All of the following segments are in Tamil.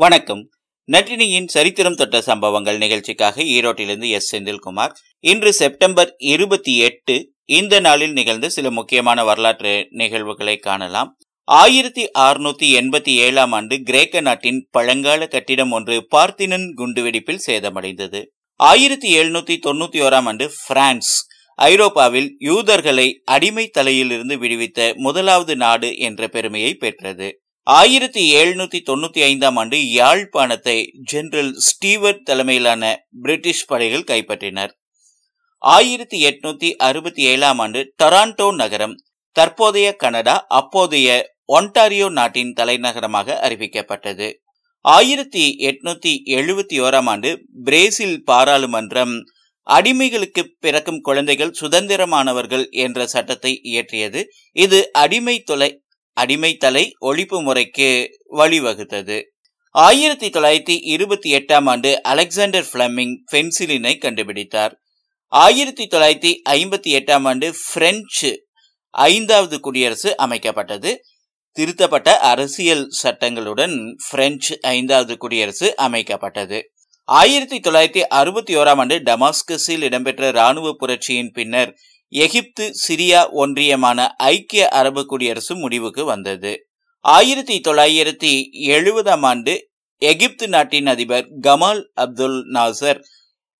வணக்கம். நட்டினியின் சரித்திரம் தொட்ட சம்பவங்கள் நிகழ்ச்சிக்காக ஈரோட்டிலிருந்து எஸ். செந்தில்குமார். இன்று செப்டம்பர் இருபத்தி எட்டு இந்த நாளில் நிகழ்ந்த சில முக்கியமான வரலாற்று நிகழ்வுகளை காணலாம். ஆயிரத்தி அறுநூத்தி எண்பத்தி ஏழாம் ஆண்டு கிரேக்க நாட்டின் பழங்கால கட்டிடம் ஒன்று பார்த்தினன் குண்டுவெடிப்பில் சேதமடைந்தது. ஆயிரத்தி எழுநூத்தி தொண்ணூத்தி ஓராம் ஆண்டு பிரான்ஸ் ஐரோப்பாவில் யூதர்களை அடிமை தலையிலிருந்து விடுவித்த முதலாவது நாடு என்ற பெருமையை பெற்றது. ஆயிரத்தி எழுநூத்தி தொண்ணூத்தி ஐந்தாம் ஆண்டு யாழ்ப்பாணத்தை ஜெனரல் ஸ்டீவர்ட் தலைமையிலான பிரிட்டிஷ் படைகள் கைப்பற்றினர். ஆயிரத்தி எட்நூத்தி அறுபத்தி ஏழாம் ஆண்டு டொராண்டோ நகரம் தற்போதைய கனடா அப்போதைய ஒன்டாரியோ நாட்டின் தலைநகரமாக அறிவிக்கப்பட்டது. ஆயிரத்தி எட்நூத்தி எழுபத்தி ஓராம் ஆண்டு பிரேசில் பாராளுமன்றம் அடிமைகளுக்கு பிறக்கும் குழந்தைகள் சுதந்திரமானவர்கள் என்ற சட்டத்தை இயற்றியது. இது அடிமை தொலை அடிமைத்தலை ஒழிப்பு முறைக்கு வழிவகுத்தது. ஆயிரத்தி தொள்ளாயிரத்தி இருபத்தி எட்டாம் ஆண்டு அலெக்சாண்டர் பிளமிங் பென்சிலினை கண்டுபிடித்தார். ஆயிரத்தி தொள்ளாயிரத்தி ஐம்பத்தி எட்டாம் ஆண்டு பிரெஞ்சு ஐந்தாவது குடியரசு அமைக்கப்பட்டது. திருத்தப்பட்ட அரசியல் சட்டங்களுடன் பிரெஞ்சு ஐந்தாவது குடியரசு அமைக்கப்பட்டது. ஆயிரத்தி தொள்ளாயிரத்தி அறுபத்தி ஓராம் ஆண்டு டமாஸ்கஸில் இடம்பெற்ற இராணுவ புரட்சியின் பின்னர் எகிப்து சிரியா ஒன்றியமான ஐக்கிய அரபு குடியரசு முடிவுக்கு வந்தது. ஆயிரத்தி தொள்ளாயிரத்தி எழுபதாம் ஆண்டு எகிப்து நாட்டின் அதிபர் கமால் அப்துல் நாசர்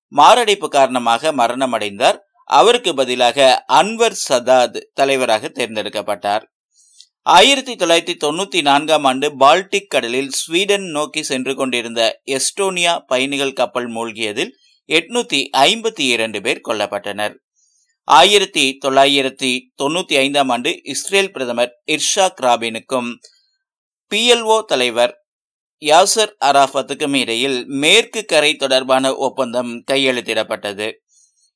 மாரடைப்பு காரணமாக மரணமடைந்தார். அவருக்கு பதிலாக அன்வர் சதாத் தலைவராக தேர்ந்தெடுக்கப்பட்டார். ஆயிரத்தி தொள்ளாயிரத்தி தொண்ணூத்தி நான்காம் ஆண்டு பால்டிக் கடலில் ஸ்வீடன் நோக்கி சென்று கொண்டிருந்த எஸ்டோனியா பயணிகள் கப்பல் மூழ்கியதில் எட்நூத்தி ஐம்பத்தி இரண்டு பேர் கொல்லப்பட்டனர். ஆயிரத்தி தொள்ளாயிரத்தி தொண்ணூத்தி ஐந்தாம் ஆண்டு இஸ்ரேல் பிரதமர் இர்ஷாக் ராபினுக்கும் பிஎல்ஓ தலைவர் யாசர் அராஃபத்துக்கும் இடையில் மேற்கு கரை தொடர்பான ஒப்பந்தம் கையெழுத்திடப்பட்டது.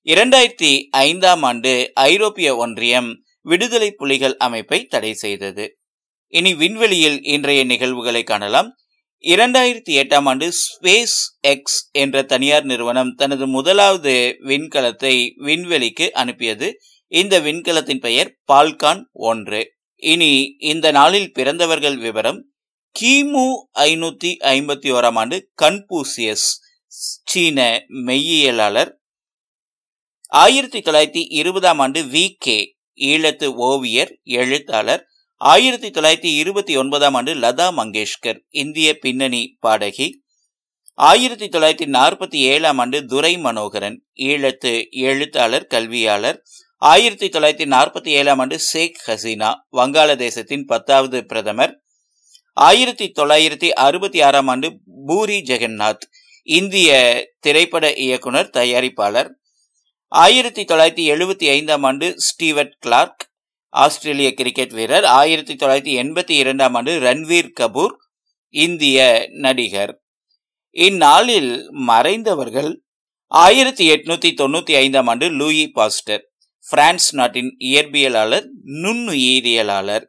இரண்டாயிரத்தி ஐந்தாம் ஆண்டு ஐரோப்பிய ஒன்றியம் விடுதலை புலிகள் அமைப்பை தடை செய்தது. இனி விண்வெளியில் இன்றைய நிகழ்வுகளை காணலாம். இரண்டாயிரத்தி எட்டாம் ஆண்டு ஸ்பேஸ் எக்ஸ் என்ற தனியார் நிறுவனம் தனது முதலாவது விண்கலத்தை விண்வெளிக்கு அனுப்பியது. இந்த விண்கலத்தின் பெயர் பால்கான் ஒன்று. இனி இந்த நாளில் பிறந்தவர்கள் விவரம். கிமு ஐநூத்தி ஐம்பத்தி ஓராம் ஆண்டு கன்பூசியஸ் சீன மெய்யியலாளர். ஆயிரத்தி தொள்ளாயிரத்தி இருபதாம் ஆண்டு வி கே ஈழத்து ஓவியர் எழுத்தாளர். ஆயிரத்தி தொள்ளாயிரத்தி இருபத்தி ஒன்பதாம் ஆண்டு லதா மங்கேஷ்கர் இந்திய பின்னணி பாடகி. ஆயிரத்தி தொள்ளாயிரத்தி நாற்பத்தி ஏழாம் ஆண்டு துரை மனோகரன் ஈழத்து எழுத்தாளர் கல்வியாளர். ஆயிரத்தி தொள்ளாயிரத்தி நாற்பத்தி ஏழாம் ஆண்டு ஷேக் ஹசீனா வங்காளதேசத்தின் பத்தாவது பிரதமர். ஆயிரத்தி தொள்ளாயிரத்தி அறுபத்தி ஆறாம் ஆண்டு பூரி ஜெகநாத் இந்திய திரைப்பட இயக்குனர் தயாரிப்பாளர். ஆயிரத்தி தொள்ளாயிரத்தி எழுபத்தி ஐந்தாம் ஆண்டு ஸ்டீவர்ட் கிளார்க் ஆஸ்திரேலிய கிரிக்கெட் வீரர் ஆயிரத்தி தொள்ளாயிரத்தி எண்பத்தி இரண்டாம் ஆண்டு ரன்வீர் கபூர் இந்திய நடிகர். இந்நாளில் மறைந்தவர்கள் ஆயிரத்தி எட்நூத்தி தொண்ணூத்தி ஐந்தாம் ஆண்டு லூயி பாஸ்டர் பிரான்ஸ் நாட்டின் இயற்பியலாளர் நுண்ணுயிரியலாளர்.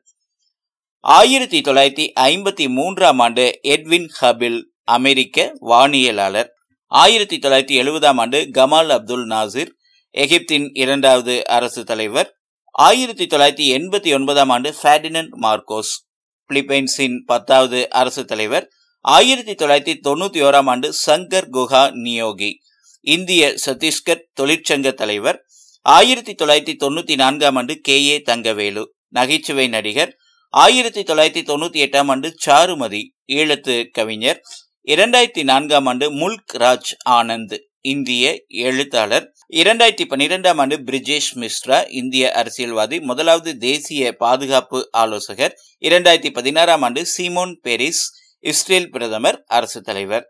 ஆயிரத்தி தொள்ளாயிரத்தி ஐம்பத்தி மூன்றாம் ஆண்டு எட்வின் ஹபில் அமெரிக்க வானியலாளர். ஆயிரத்தி தொள்ளாயிரத்தி எழுபதாம் ஆண்டு கமால் அப்துல் நாசிர் எகிப்தின் இரண்டாவது அரசு தலைவர். ஆயிரத்தி தொள்ளாயிரத்தி எண்பத்தி ஒன்பதாம் ஆண்டு ஃபேடினன் மார்க்கோஸ் பிலிப்பைன்ஸின் பத்தாவது அரசு தலைவர். ஆயிரத்தி தொள்ளாயிரத்தி தொண்ணூத்தி ஓராம் ஆண்டு சங்கர் குஹா நியோகி இந்திய சத்தீஸ்கர் தொழிற்சங்க தலைவர். ஆயிரத்தி தொள்ளாயிரத்தி தொண்ணூத்தி நான்காம் ஆண்டு கே. ஏ. தங்கவேலு நகைச்சுவை நடிகர். ஆயிரத்தி தொள்ளாயிரத்தி தொண்ணூத்தி எட்டாம் ஆண்டு சாருமதி ஈழத்து கவிஞர். இரண்டாயிரத்தி நான்காம் ஆண்டு முல்க் ராஜ் ஆனந்த் இந்திய எழுத்தாளர். இரண்டாயிரத்தி பன்னிரெண்டாம் ஆண்டு பிரிஜேஷ் மிஸ்ரா இந்திய அரசியல்வாதி முதலாவது தேசிய பாதுகாப்பு ஆலோசகர். இரண்டாயிரத்தி பதினாறாம் ஆண்டு சீமோன் பெரிஸ் இஸ்ரேல் பிரதமர் அரசு தலைவர்.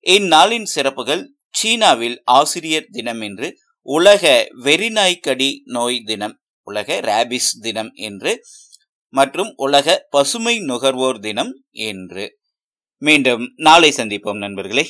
இந்நாளின் சிறப்புகள் சீனாவில் ஆசிரியர் தினம் என்று உலக வெறிநாய்க்கடி நோய் தினம் உலக ரேபிஸ் தினம் என்று மற்றும் உலக பசுமை நுகர்வோர் தினம் என்று. மீண்டும் நாளை சந்திப்போம் நண்பர்களே.